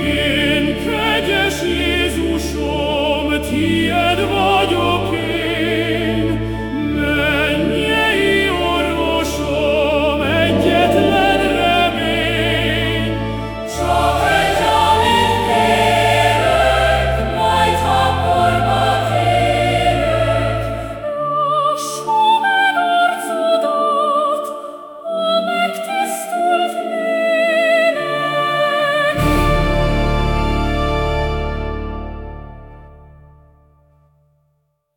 in Kedesh Jesu schom um, tied